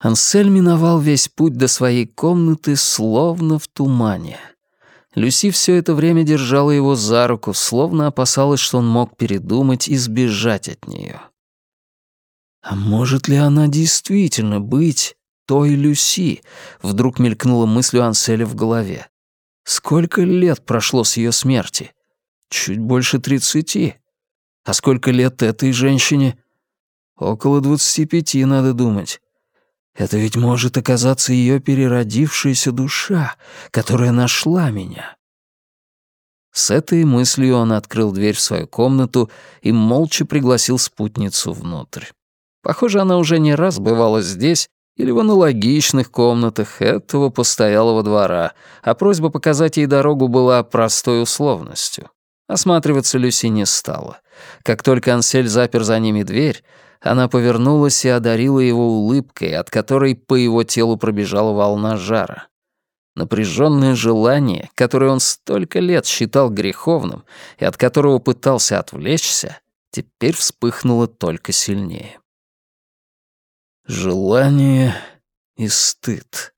Ансель миновал весь путь до своей комнаты словно в тумане. Люси все это время держала его за руку, словно опасалась, что он мог передумать и сбежать от нее. А может ли она действительно быть той Люси? Вдруг мелькнула мысль у Анселя в голове. Сколько лет прошло с ее смерти? Чуть больше тридцати. А сколько лет этой женщине? Около двадцати пяти, надо думать. Это ведь может оказаться ее переродившаяся душа, которая нашла меня. С этой мыслью он открыл дверь в свою комнату и молча пригласил спутницу внутрь. Похоже, она уже не раз бывала здесь или в аналогичных комнатах этого постоялого двора, а просьба показать ей дорогу была простой условностью. Осматриваться Люси не стала. Как только Ансель запер за ними дверь, она повернулась и одарила его улыбкой, от которой по его телу пробежала волна жара. Напряженное желание, которое он столько лет считал греховным и от которого пытался отвлечься, теперь вспыхнуло только сильнее. Желание и стыд.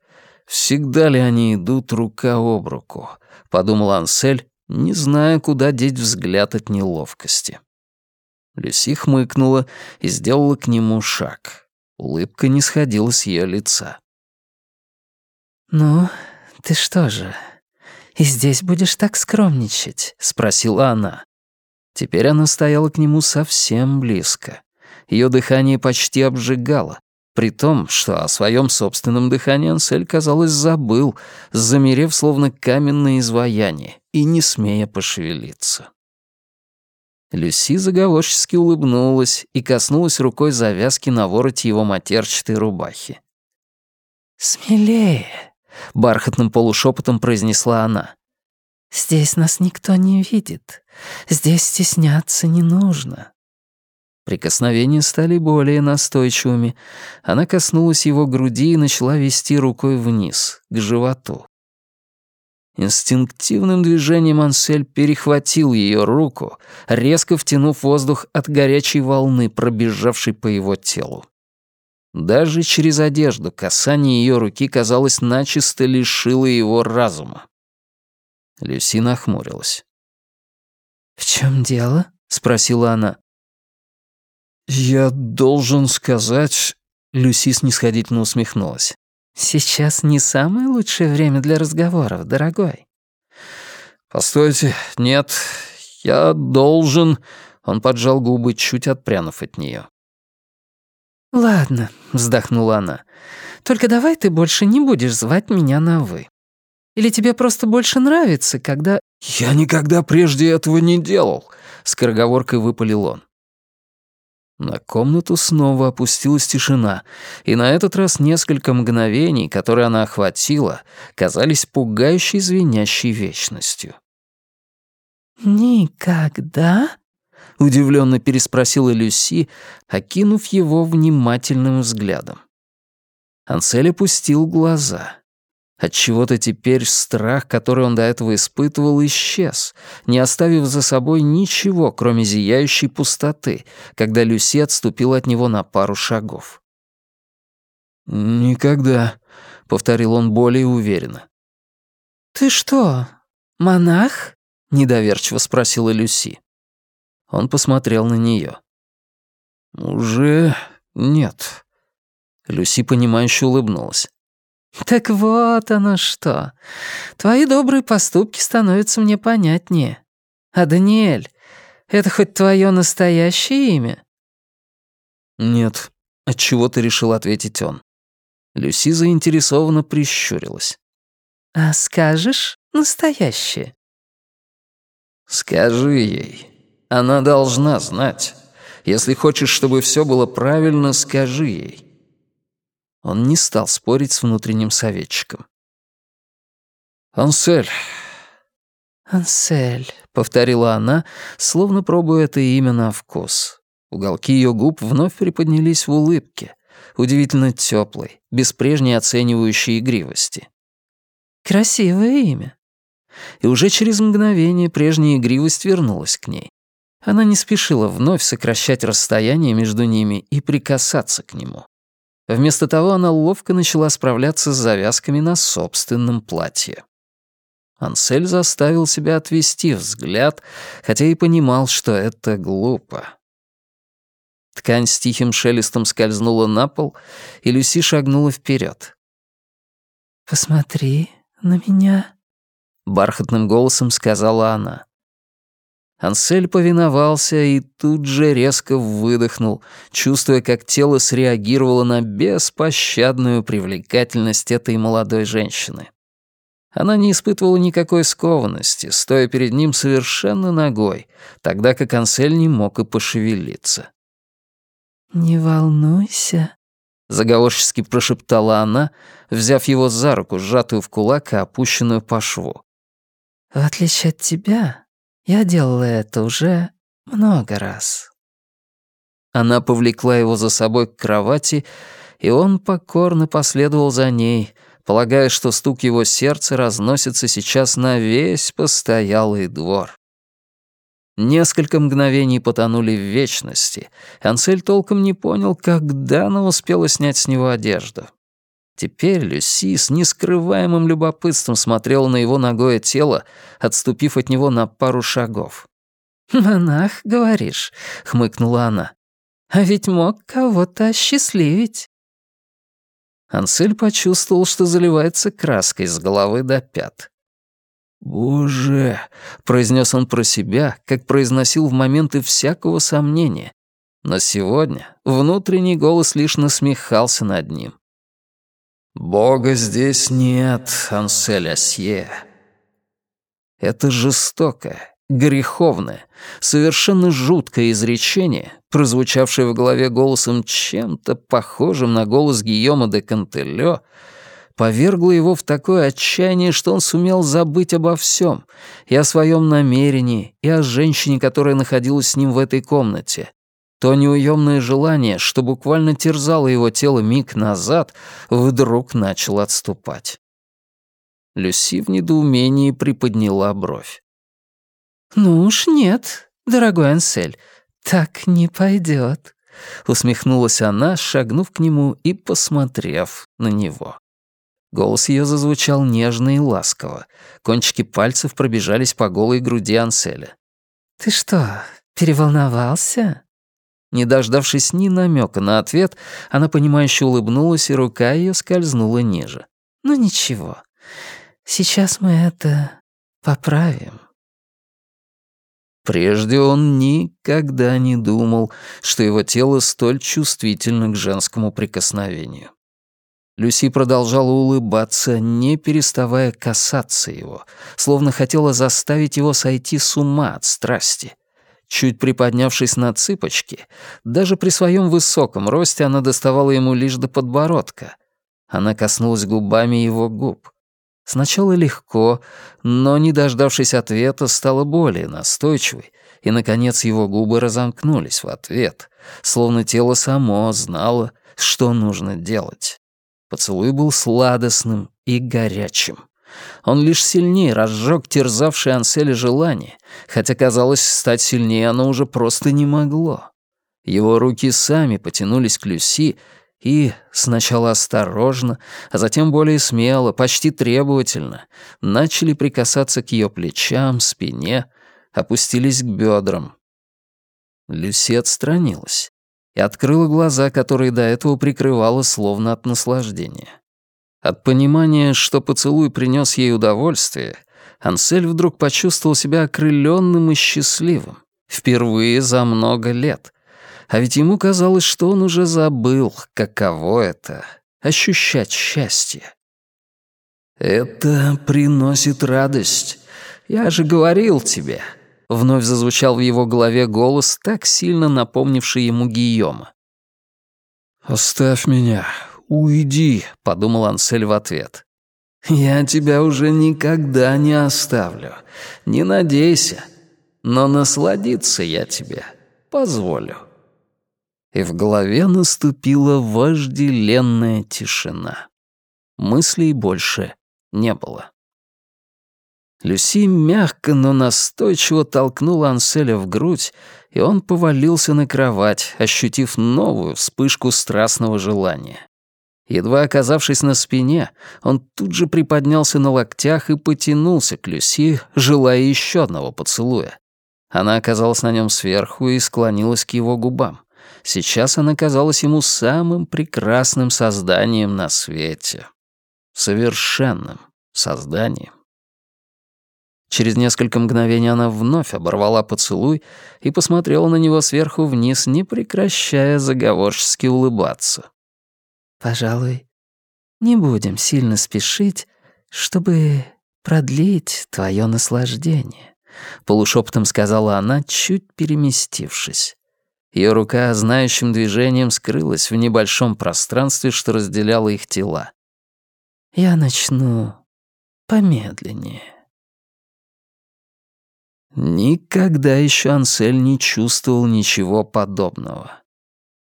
Всегда ли они идут рука об руку? Подумал Ансель, не зная, куда деть взгляд от неловкости. Люси хмыкнула и сделала к нему шаг. Улыбка не сходила с ее лица. «Ну, ты что же, и здесь будешь так скромничать?» — спросила она. Теперь она стояла к нему совсем близко. Ее дыхание почти обжигало, при том, что о своем собственном дыхании Ансель, казалось, забыл, замерев словно каменное изваяние и не смея пошевелиться. Люси заговорчески улыбнулась и коснулась рукой завязки на вороте его матерчатой рубахи. «Смелее», — бархатным полушепотом произнесла она. «Здесь нас никто не видит. Здесь стесняться не нужно». Прикосновения стали более настойчивыми. Она коснулась его груди и начала вести рукой вниз, к животу. Инстинктивным движением Ансель перехватил ее руку, резко втянув воздух от горячей волны, пробежавшей по его телу. Даже через одежду касание ее руки, казалось, начисто лишило его разума. Люси нахмурилась. «В чем дело?» — спросила она. «Я должен сказать...» — Люси снисходительно усмехнулась. «Сейчас не самое лучшее время для разговоров, дорогой». «Постойте, нет, я должен...» Он поджал губы, чуть отпрянув от нее. «Ладно», — вздохнула она. «Только давай ты больше не будешь звать меня на «вы». Или тебе просто больше нравится, когда...» «Я никогда прежде этого не делал», — скороговоркой выпалил он. На комнату снова опустилась тишина, и на этот раз несколько мгновений, которые она охватила, казались пугающей звенящей вечностью. «Никогда?» — удивленно переспросила Люси, окинув его внимательным взглядом. Ансель опустил глаза. От чего то теперь страх, который он до этого испытывал, исчез, не оставив за собой ничего, кроме зияющей пустоты, когда Люси отступила от него на пару шагов. «Никогда», — повторил он более уверенно. «Ты что, монах?» — недоверчиво спросила Люси. Он посмотрел на нее. «Уже нет». Люси, понимающе улыбнулась. «Так вот оно что. Твои добрые поступки становятся мне понятнее. А Даниэль, это хоть твое настоящее имя?» «Нет», — отчего ты решил ответить он. Люси заинтересованно прищурилась. «А скажешь настоящее?» «Скажи ей. Она должна знать. Если хочешь, чтобы все было правильно, скажи ей». Он не стал спорить с внутренним советчиком. «Ансель». «Ансель», — повторила она, словно пробуя это имя на вкус. Уголки ее губ вновь приподнялись в улыбке, удивительно теплой, без прежней оценивающей игривости. «Красивое имя». И уже через мгновение прежняя игривость вернулась к ней. Она не спешила вновь сокращать расстояние между ними и прикасаться к нему. Вместо того она ловко начала справляться с завязками на собственном платье. Ансель заставил себя отвести взгляд, хотя и понимал, что это глупо. Ткань с тихим шелестом скользнула на пол, и Люси шагнула вперед. «Посмотри на меня», — бархатным голосом сказала она. Ансель повиновался и тут же резко выдохнул, чувствуя, как тело среагировало на беспощадную привлекательность этой молодой женщины. Она не испытывала никакой скованности, стоя перед ним совершенно ногой, тогда как Ансель не мог и пошевелиться. «Не волнуйся», — заговорчески прошептала она, взяв его за руку, сжатую в кулак и опущенную по шву. «В отличие от тебя, я делала это уже много раз». Она повлекла его за собой к кровати, и он покорно последовал за ней, полагая, что стук его сердца разносится сейчас на весь постоялый двор. Несколько мгновений потонули в вечности. Ансель толком не понял, когда она успела снять с него одежду. Теперь Люси с нескрываемым любопытством смотрела на его ногое тело, отступив от него на пару шагов. «Монах, говоришь?» — хмыкнула она. «А ведь мог кого-то осчастливить». Ансель почувствовал, что заливается краской с головы до пят. «Боже!» — произнес он про себя, как произносил в моменты всякого сомнения. Но сегодня внутренний голос лишь насмехался над ним. «Бога здесь нет, Ансель Асье». Это жестокое, греховное, совершенно жуткое изречение, прозвучавшее в голове голосом чем-то похожим на голос Гийома де Кантелё, повергло его в такое отчаяние, что он сумел забыть обо всем, и о своем намерении, и о женщине, которая находилась с ним в этой комнате, то неуемное желание, что буквально терзало его тело миг назад, вдруг начало отступать. Люси в недоумении приподняла бровь. «Ну уж нет, дорогой Ансель, так не пойдет», — усмехнулась она, шагнув к нему и посмотрев на него. Голос ее зазвучал нежно и ласково. Кончики пальцев пробежались по голой груди Анселя. «Ты что, переволновался?» Не дождавшись ни намека на ответ, она понимающе улыбнулась, и рука ее скользнула ниже. «Ну ничего, сейчас мы это поправим». Прежде он никогда не думал, что его тело столь чувствительно к женскому прикосновению. Люси продолжала улыбаться, не переставая касаться его, словно хотела заставить его сойти с ума от страсти. Чуть приподнявшись на цыпочки, даже при своем высоком росте она доставала ему лишь до подбородка. Она коснулась губами его губ. Сначала легко, но, не дождавшись ответа, стала более настойчивой, и, наконец, его губы разомкнулись в ответ, словно тело само знало, что нужно делать. Поцелуй был сладостным и горячим. Он лишь сильнее разжег терзавшее Анселя желание, хотя, казалось, стать сильнее оно уже просто не могло. Его руки сами потянулись к Люси и, сначала осторожно, а затем более смело, почти требовательно, начали прикасаться к ее плечам, спине, опустились к бедрам. Люси отстранилась и открыла глаза, которые до этого прикрывала словно от наслаждения. От понимания, что поцелуй принес ей удовольствие, Ансель вдруг почувствовал себя окрыленным и счастливым. Впервые за много лет. А ведь ему казалось, что он уже забыл, каково это — ощущать счастье. «Это приносит радость. Я же говорил тебе», — вновь зазвучал в его голове голос, так сильно напомнивший ему Гийома. «Оставь меня, «Уйди», — подумал Ансель в ответ. «Я тебя уже никогда не оставлю. Не надейся. Но насладиться я тебе позволю». И в голове наступила вожделенная тишина. Мыслей больше не было. Люси мягко, но настойчиво толкнула Анселя в грудь, и он повалился на кровать, ощутив новую вспышку страстного желания. Едва оказавшись на спине, он тут же приподнялся на локтях и потянулся к Люси, желая еще одного поцелуя. Она оказалась на нем сверху и склонилась к его губам. Сейчас она казалась ему самым прекрасным созданием на свете. Совершенным созданием. Через несколько мгновений она вновь оборвала поцелуй и посмотрела на него сверху вниз, не прекращая заговорчески улыбаться. «Пожалуй, не будем сильно спешить, чтобы продлить твое наслаждение», — полушепотом сказала она, чуть переместившись. Ее рука знающим движением скрылась в небольшом пространстве, что разделяло их тела. «Я начну помедленнее». Никогда еще Ансель не чувствовал ничего подобного.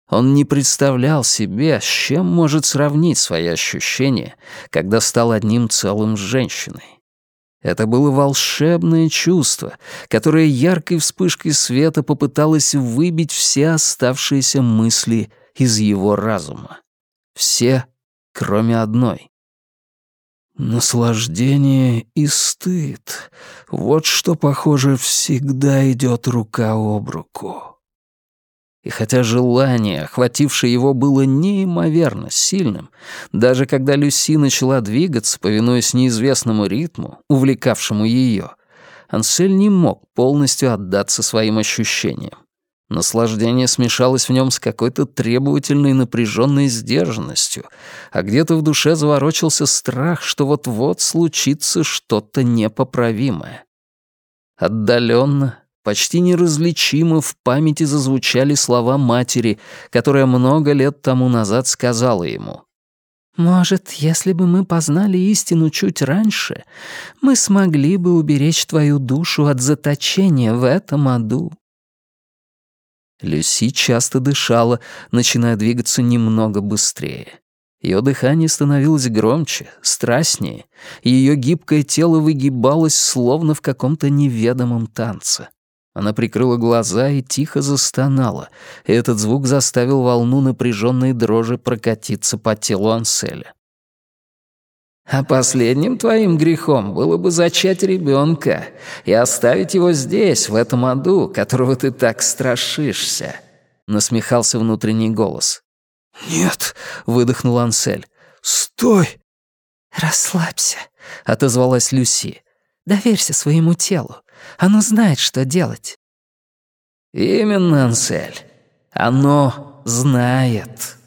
Он не представлял себе, с чем может сравнить свои ощущения, когда стал одним целым с женщиной. Это было волшебное чувство, которое яркой вспышкой света попыталось выбить все оставшиеся мысли из его разума. Все, кроме одной. Наслаждение и стыд — вот что, похоже, всегда идет рука об руку. И хотя желание, охватившее его, было неимоверно сильным, даже когда Люси начала двигаться, повинуясь неизвестному ритму, увлекавшему ее, Ансель не мог полностью отдаться своим ощущениям. Наслаждение смешалось в нем с какой-то требовательной напряженной сдержанностью, а где-то в душе заворочился страх, что вот-вот случится что-то непоправимое. Отдаленно, Почти неразличимо в памяти зазвучали слова матери, которая много лет тому назад сказала ему. «Может, если бы мы познали истину чуть раньше, мы смогли бы уберечь твою душу от заточения в этом аду». Люси часто дышала, начиная двигаться немного быстрее. Ее дыхание становилось громче, страстнее, ее гибкое тело выгибалось, словно в каком-то неведомом танце. Она прикрыла глаза и тихо застонала, и этот звук заставил волну напряженной дрожи прокатиться по телу Анселя. «А последним твоим грехом было бы зачать ребенка и оставить его здесь, в этом аду, которого ты так страшишься», — насмехался внутренний голос. «Нет», — выдохнул Ансель. «Стой!» «Расслабься», — отозвалась Люси. «Доверься своему телу. Оно знает, что делать». «Именно, Ансель. Оно знает».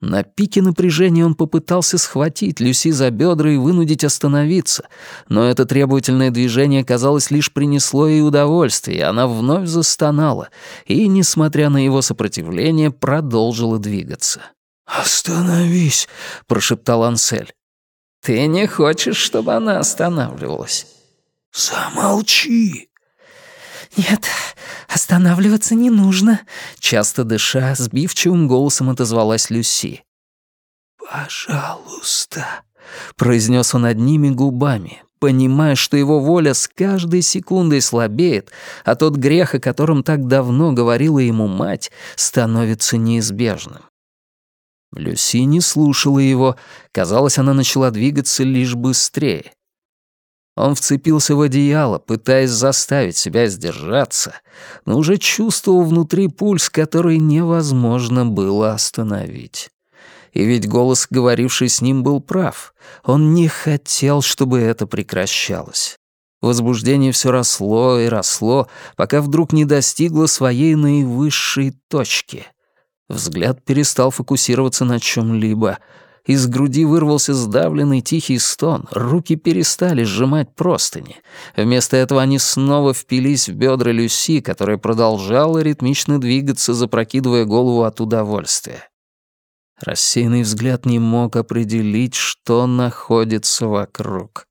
На пике напряжения он попытался схватить Люси за бедра и вынудить остановиться, но это требовательное движение, казалось, лишь принесло ей удовольствие, и она вновь застонала и, несмотря на его сопротивление, продолжила двигаться. «Остановись», — прошептал Ансель. «Ты не хочешь, чтобы она останавливалась?» «Замолчи!» «Нет, останавливаться не нужно», — часто дыша, сбивчивым голосом отозвалась Люси. «Пожалуйста», — произнес он одними губами, понимая, что его воля с каждой секундой слабеет, а тот грех, о котором так давно говорила ему мать, становится неизбежным. Люси не слушала его, казалось, она начала двигаться лишь быстрее. Он вцепился в одеяло, пытаясь заставить себя сдержаться, но уже чувствовал внутри пульс, который невозможно было остановить. И ведь голос, говоривший с ним, был прав. Он не хотел, чтобы это прекращалось. Возбуждение все росло и росло, пока вдруг не достигло своей наивысшей точки. Взгляд перестал фокусироваться на чем либо — из груди вырвался сдавленный тихий стон, руки перестали сжимать простыни. Вместо этого они снова впились в бедра Люси, которая продолжала ритмично двигаться, запрокидывая голову от удовольствия. Рассеянный взгляд не мог определить, что находится вокруг.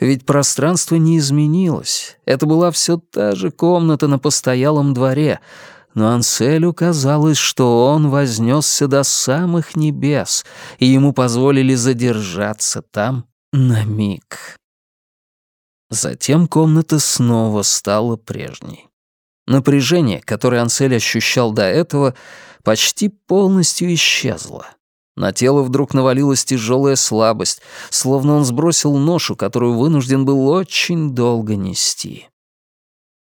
Ведь пространство не изменилось. Это была все та же комната на постоялом дворе, но Анселю казалось, что он вознесся до самых небес, и ему позволили задержаться там на миг. Затем комната снова стала прежней. Напряжение, которое Ансель ощущал до этого, почти полностью исчезло. На тело вдруг навалилась тяжелая слабость, словно он сбросил ношу, которую вынужден был очень долго нести.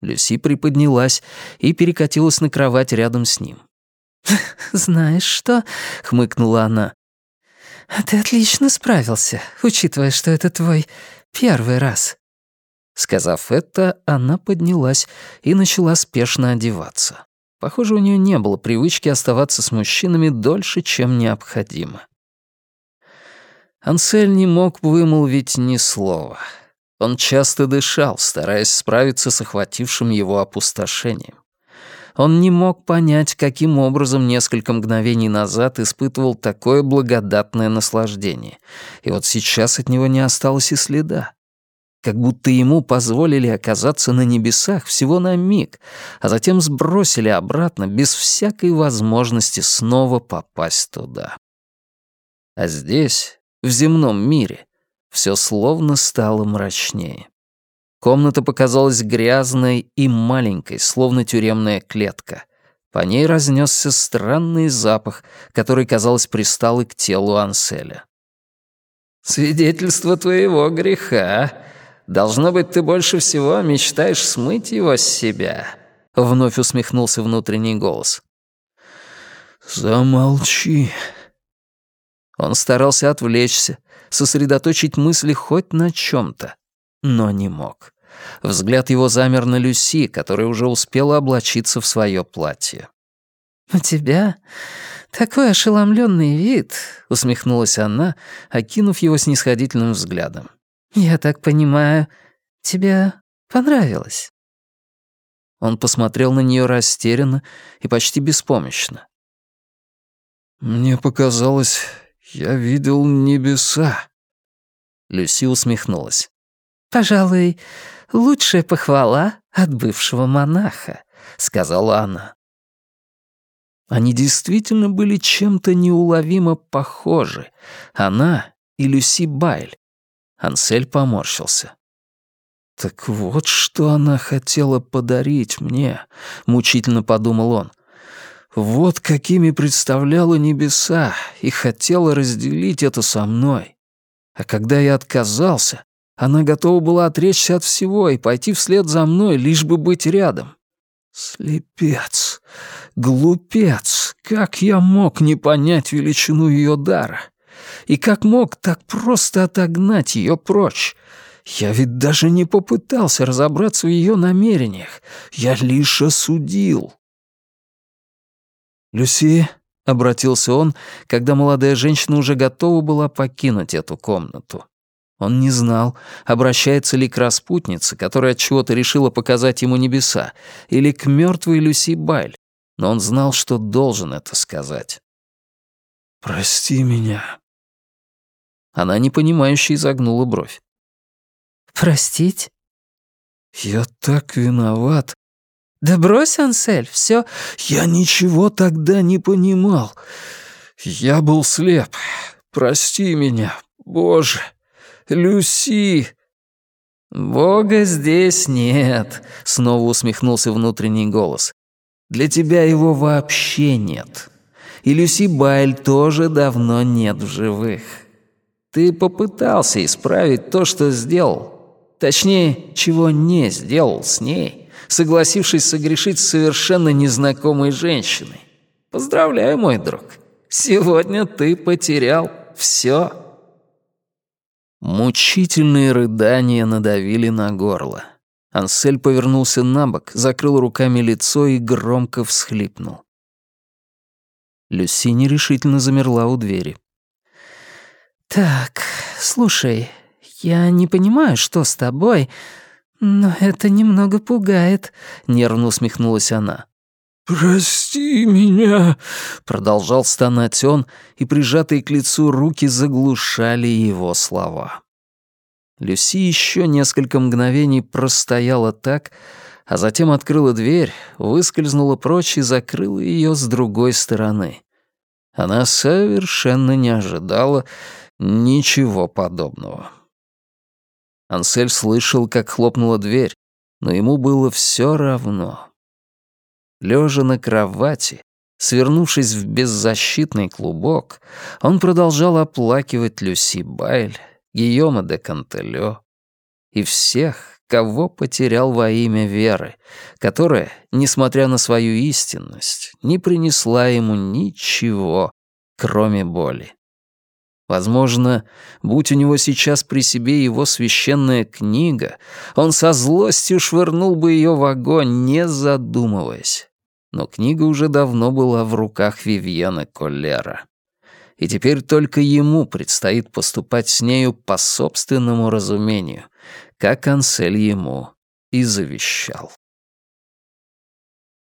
Люси приподнялась и перекатилась на кровать рядом с ним. «Знаешь что?» — хмыкнула она. «А «Ты отлично справился, учитывая, что это твой первый раз». Сказав это, она поднялась и начала спешно одеваться. Похоже, у нее не было привычки оставаться с мужчинами дольше, чем необходимо. Ансель не мог вымолвить ни слова. Он часто дышал, стараясь справиться с охватившим его опустошением. Он не мог понять, каким образом несколько мгновений назад испытывал такое благодатное наслаждение, и вот сейчас от него не осталось и следа. Как будто ему позволили оказаться на небесах всего на миг, а затем сбросили обратно без всякой возможности снова попасть туда. А здесь, в земном мире, все словно стало мрачнее. Комната показалась грязной и маленькой, словно тюремная клетка. По ней разнесся странный запах, который, казалось, пристал и к телу Анселя. «Свидетельство твоего греха. Должно быть, ты больше всего мечтаешь смыть его с себя», — вновь усмехнулся внутренний голос. «Замолчи». Он старался отвлечься, сосредоточить мысли хоть на чем-то, но не мог. Взгляд его замер на Люси, которая уже успела облачиться в свое платье. «У тебя такой ошеломленный вид», — усмехнулась она, окинув его снисходительным взглядом. «Я так понимаю, тебе понравилось?» Он посмотрел на нее растерянно и почти беспомощно. «Мне показалось, я видел небеса». Люси усмехнулась. «Пожалуй, лучшая похвала от бывшего монаха», — сказала она. Они действительно были чем-то неуловимо похожи. Она и Люси Байль. Ансель поморщился. «Так вот, что она хотела подарить мне», — мучительно подумал он. «Вот какими представляла небеса и хотела разделить это со мной. А когда я отказался, она готова была отречься от всего и пойти вслед за мной, лишь бы быть рядом. Слепец, глупец, как я мог не понять величину ее дара? И как мог так просто отогнать ее прочь? Я ведь даже не попытался разобраться в ее намерениях. Я лишь осудил. «Люси», — обратился он, когда молодая женщина уже готова была покинуть эту комнату. Он не знал, обращается ли к распутнице, которая от чего-то решила показать ему небеса, или к мертвой Люси Байль, но он знал, что должен это сказать. «Прости меня». Она непонимающе изогнула бровь. «Простить?» «Я так виноват». «Да брось, Ансель, все. «Я ничего тогда не понимал. Я был слеп. Прости меня, Боже». Люси!» «Бога здесь нет», — снова усмехнулся внутренний голос. «Для тебя его вообще нет. И Люси Байль тоже давно нет в живых. Ты попытался исправить то, что сделал. Точнее, чего не сделал с ней, согласившись согрешить с совершенно незнакомой женщиной. Поздравляю, мой друг. Сегодня ты потерял все. Мучительные рыдания надавили на горло. Ансель повернулся на бок, закрыл руками лицо и громко всхлипнул. Люси нерешительно замерла у двери. «Так, слушай, я не понимаю, что с тобой, но это немного пугает», — нервно усмехнулась она. «Прости меня», — продолжал стонать он, и прижатые к лицу руки заглушали его слова. Люси еще несколько мгновений простояла так, а затем открыла дверь, выскользнула прочь и закрыла ее с другой стороны. Она совершенно не ожидала ничего подобного. Ансель слышал, как хлопнула дверь, но ему было все равно. Лежа на кровати, Свернувшись в беззащитный клубок, он продолжал оплакивать Люси Байль, Гийома де Кантелё и всех, кого потерял во имя веры, которая, несмотря на свою истинность, не принесла ему ничего, кроме боли. Возможно, будь у него сейчас при себе его священная книга, он со злостью швырнул бы ее в огонь, не задумываясь. Но книга уже давно была в руках Вивьена Коллера. И теперь только ему предстоит поступать с нею по собственному разумению, как Ансель ему и завещал.